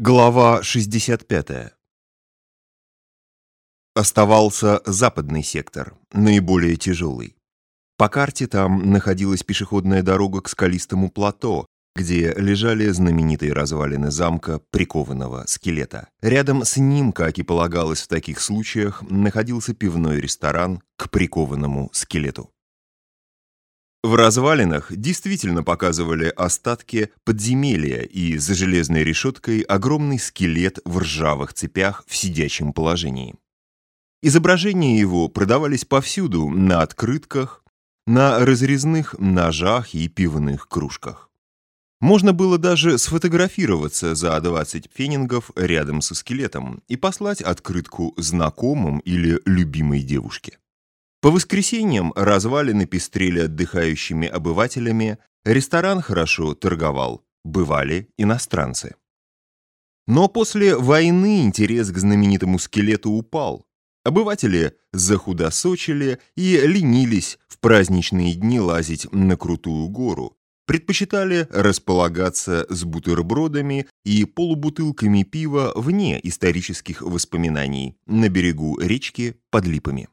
Глава 65. Оставался западный сектор, наиболее тяжелый. По карте там находилась пешеходная дорога к скалистому плато, где лежали знаменитые развалины замка прикованного скелета. Рядом с ним, как и полагалось в таких случаях, находился пивной ресторан к прикованному скелету. В развалинах действительно показывали остатки подземелья и за железной решеткой огромный скелет в ржавых цепях в сидячем положении. Изображения его продавались повсюду, на открытках, на разрезных ножах и пивных кружках. Можно было даже сфотографироваться за 20 фенингов рядом со скелетом и послать открытку знакомым или любимой девушке. По воскресеньям развалины пестрели отдыхающими обывателями, ресторан хорошо торговал, бывали иностранцы. Но после войны интерес к знаменитому скелету упал. Обыватели захудосочили и ленились в праздничные дни лазить на крутую гору, предпочитали располагаться с бутербродами и полубутылками пива вне исторических воспоминаний на берегу речки под липами.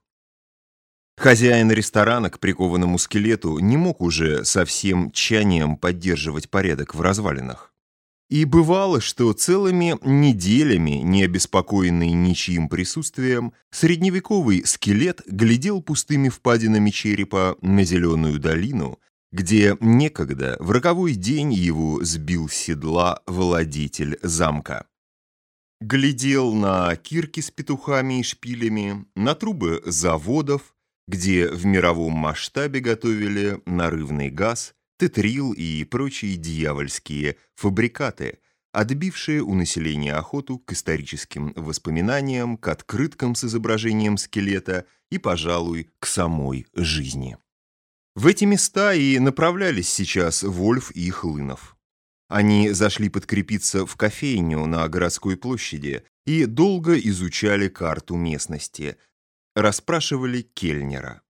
Хозяин ресторана к прикованному скелету не мог уже со всем тщанием поддерживать порядок в развалинах. И бывало, что целыми неделями, не обеспокоенный ничьим присутствием, средневековый скелет глядел пустыми впадинами черепа на зеленую долину, где некогда в роковой день его сбил седла владетель замка. Глядел на кирки с петухами и шпилями, на трубы заводов, где в мировом масштабе готовили нарывный газ, тетрил и прочие дьявольские фабрикаты, отбившие у населения охоту к историческим воспоминаниям, к открыткам с изображением скелета и, пожалуй, к самой жизни. В эти места и направлялись сейчас Вольф и Хлынов. Они зашли подкрепиться в кофейню на городской площади и долго изучали карту местности – Расспрашивали Кельнера.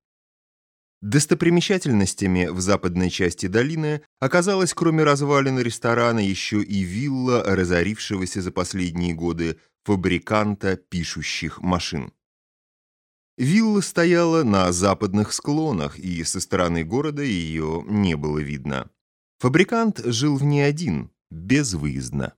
Достопримечательностями в западной части долины оказалась, кроме развалин ресторана, еще и вилла разорившегося за последние годы фабриканта пишущих машин. Вилла стояла на западных склонах, и со стороны города ее не было видно. Фабрикант жил в не один, безвыездно.